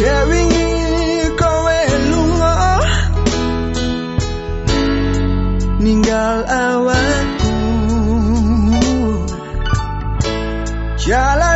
Daring ninggal awakku. Jalan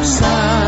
usar.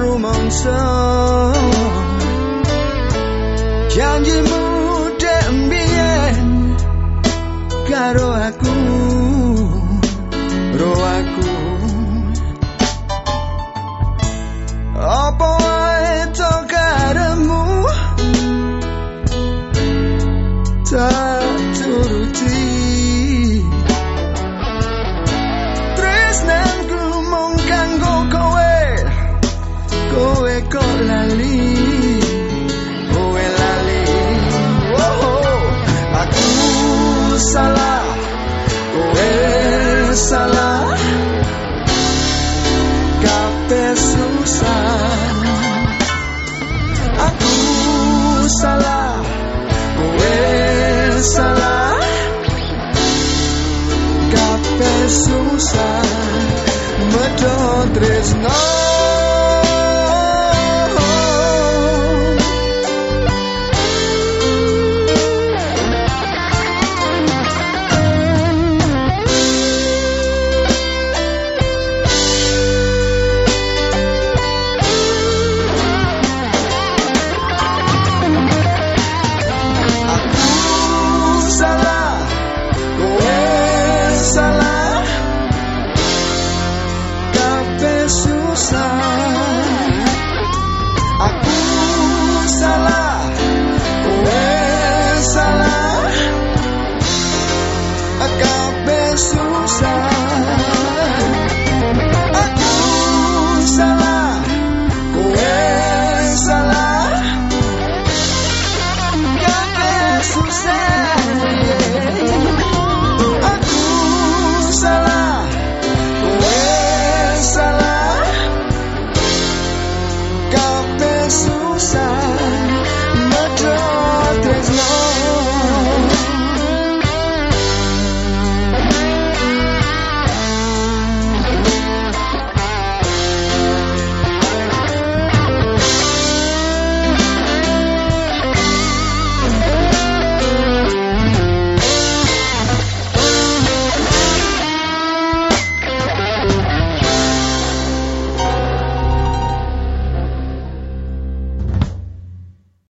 rumangsa janjimu dek mbiyen karo aku. Roa bersalah. Kape susah. Medo tresno.